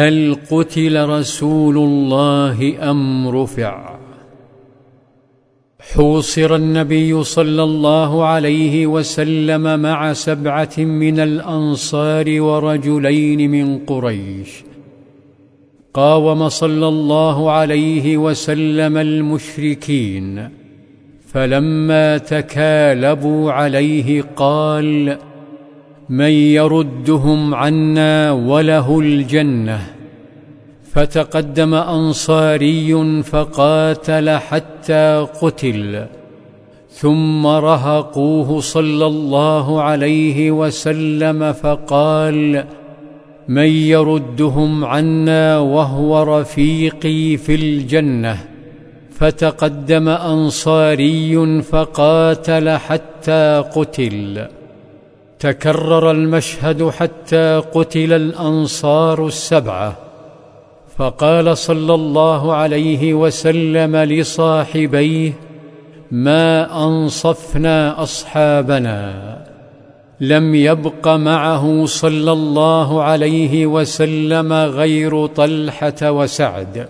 هل قتل رسول الله أم رفع؟ حوصر النبي صلى الله عليه وسلم مع سبعة من الأنصار ورجلين من قريش. قاوم صلى الله عليه وسلم المشركين فلما تكالبوا عليه قال من يردهم عنا وله الجنة. فتقدم أنصاري فقاتل حتى قتل. ثم رهقوه صلى الله عليه وسلم فقال من يردهم عنا وهو رفيقي في الجنة. فتقدم أنصاري فقاتل حتى قتل. تكرر المشهد حتى قتل الأنصار السبعة فقال صلى الله عليه وسلم لصاحبيه ما أنصفنا أصحابنا لم يبق معه صلى الله عليه وسلم غير طلحة وسعد.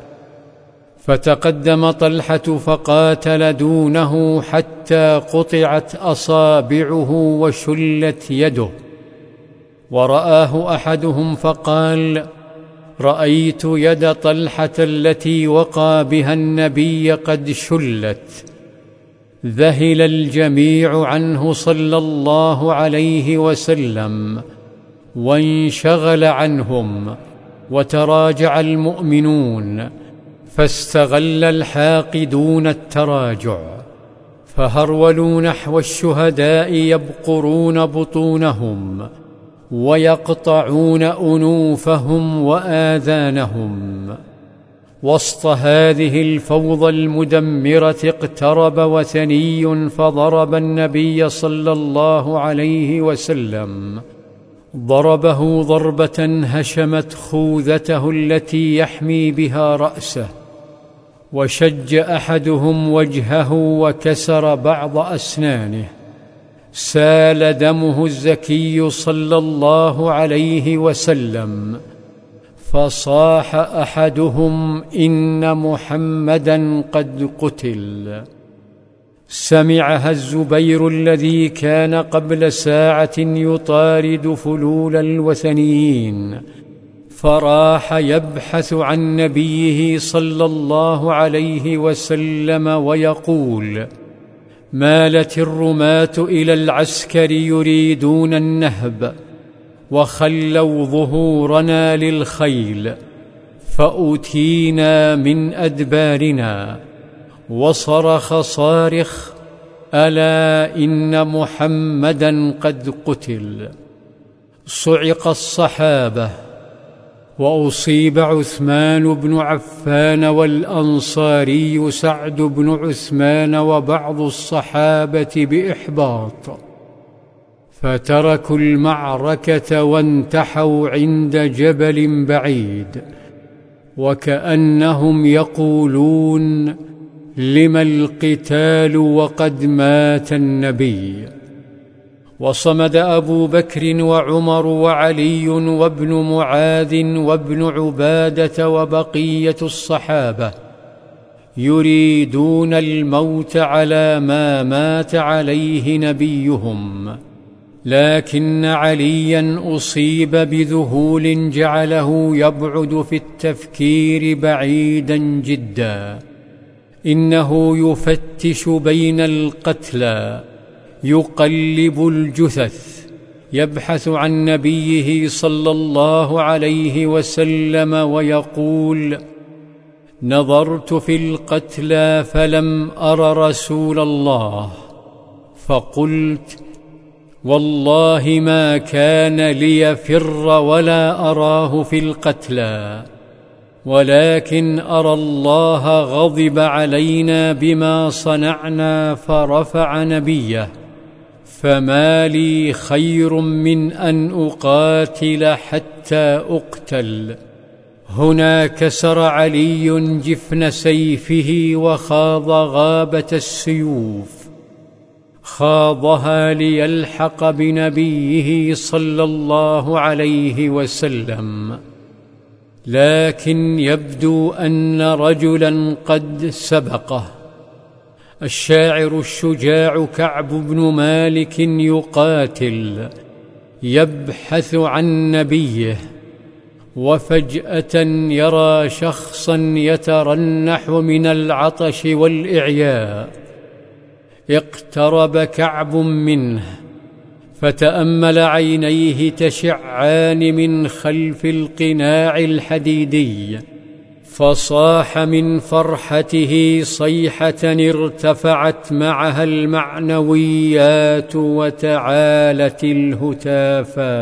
فتقدم طلحة فقاتل دونه حتى قطعت أصابعه وشلت يده. ورآه أحدهم فقال رأيت يد طلحة التي وقى بها النبي قد شلت. ذهل الجميع عنه صلى الله عليه وسلم وانشغل عنهم وتراجع المؤمنون فاستغل الحاقدون التراجع فهرولوا نحو الشهداء يبقرون بطونهم ويقطعون أنوفهم وآذانهم. وسط هذه الفوضى المدمرة اقترب وثني فضرب النبي صلى الله عليه وسلم. ضربه ضربة هشمت خوذته التي يحمي بها رأسه. وشج أحدهم وجهه وكسر بعض أسنانه. سال دمه الزكي صلى الله عليه وسلم. فصاح أحدهم إن محمدا قد قتل. سمعها الزبير الذي كان قبل ساعة يطارد فلول الوثنيين. فراح يبحث عن نبيه صلى الله عليه وسلم ويقول مالت الرماة إلى العسكر يريدون النهب وخلوا ظهورنا للخيل فاتينا من أدبارنا وصرخ صارخ ألا إن محمدا قد قتل. صعق الصحابة وأصيب عثمان بن عفان والأنصاري سعد بن عثمان وبعض الصحابة بإحباط فتركوا المعركة وانتحوا عند جبل بعيد وكأنهم يقولون لم القتال وقد مات النبي. وصمد أبو بكر وعمر وعلي وابن معاذ وابن عبادة وبقية الصحابة يريدون الموت على ما مات عليه نبيهم لكن عليا أصيب بذهول جعله يبعد في التفكير بعيدا جدا إنه يفتش بين القتلى يقلب الجثث يبحث عن نبيه صلى الله عليه وسلم ويقول نظرت في القتلى فلم أر رسول الله فقلت والله ما كان ليفر ولا أراه في القتلى ولكن أرى الله غضب علينا بما صنعنا فرفع نبيه. فما لي خير من أن أقاتل حتى أقتل. هنا كسر علي جفن سيفه وخاض غابة السيوف. خاضها ليلحق بنبيه صلى الله عليه وسلم. لكن يبدو أن رجلا قد سبقه. الشاعر الشجاع كعب بن مالك يقاتل يبحث عن نبيه وفجأة يرى شخصا يترنح من العطش والإعياء. اقترب كعب منه فتأمل عينيه تشعان من خلف القناع الحديدي. فصاح من فرحته صيحة ارتفعت معها المعنويات وتعالت الهتافات.